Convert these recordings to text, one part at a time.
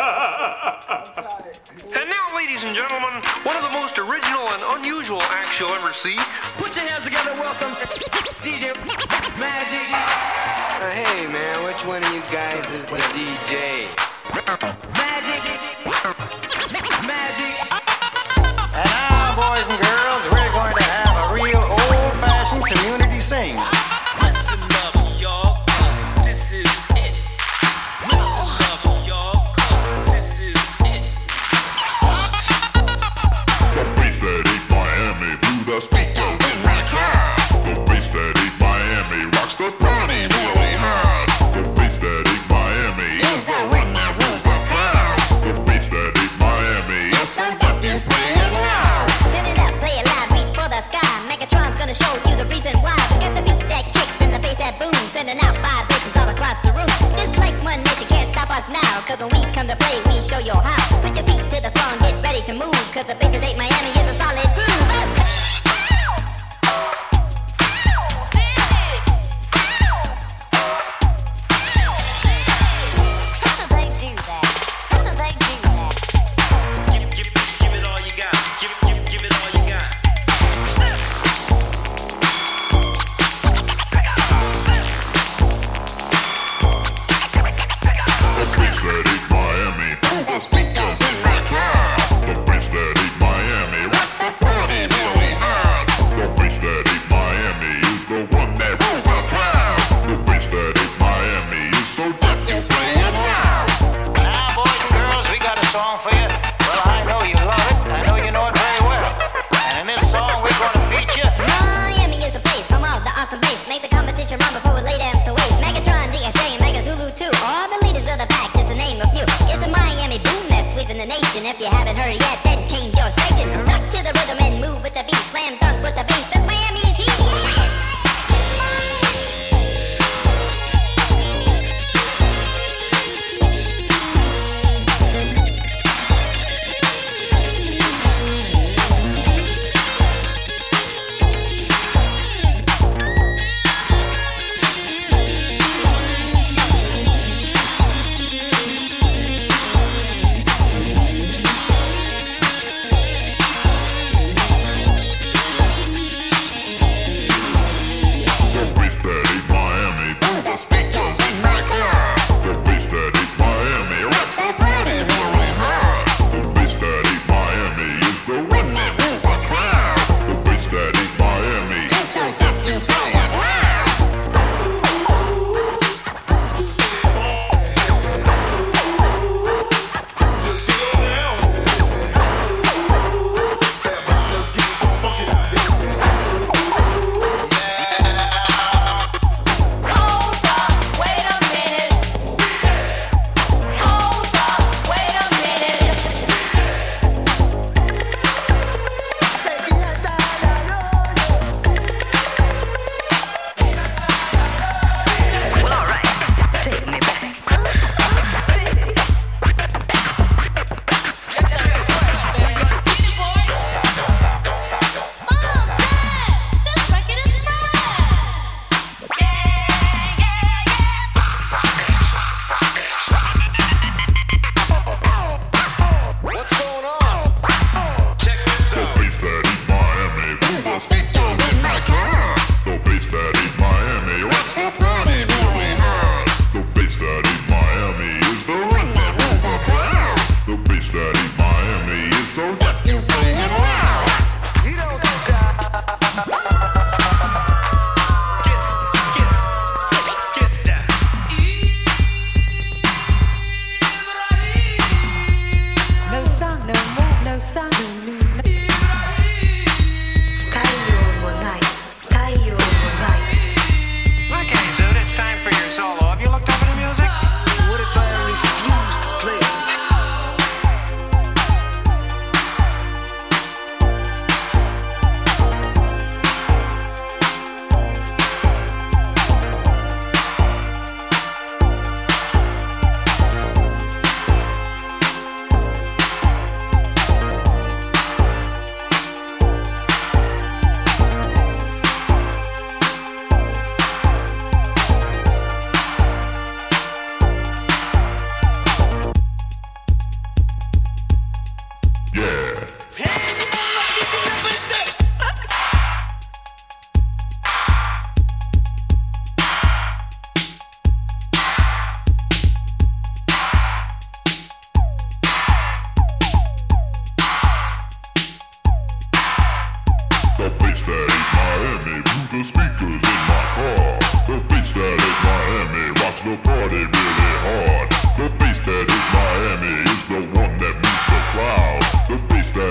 And now, ladies and gentlemen, one of the most original and unusual acts you'll ever see. Put your hands together, welcome DJ Magic. Uh, hey man, which one of you guys is the DJ? Magic. Magic. And now, boys and girls, we're going to have a real old-fashioned community sing. Song for you. Well, I know you love it. I know you know it very well. And in this song, we're going to feature Miami is the place, home of the awesome bass. Make the competition run before we lay them to waste. Maggotron, DSJ, Mega Zulu too. All the leaders of the pack, just to name a few. It's the Miami boom that's sweeping the nation. If you haven't heard it yet, that is Miami through the speakers in my car. The bass that is Miami rocks the party really hard. The bass that is Miami is the one that moves the crowd. The bass that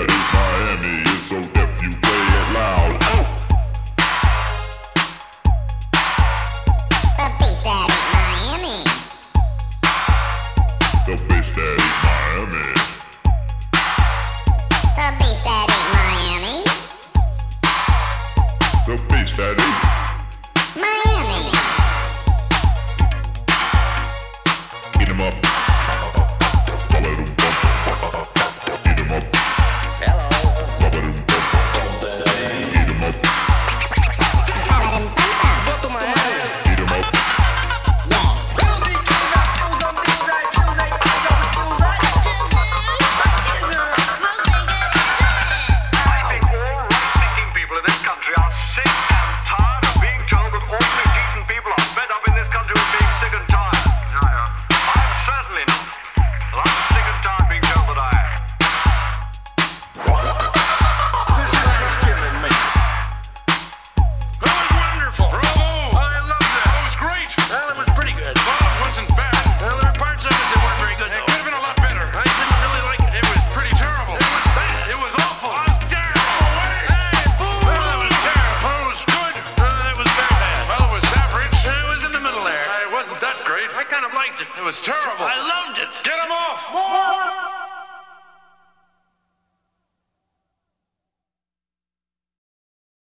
It was terrible. I loved it. Get him off. More.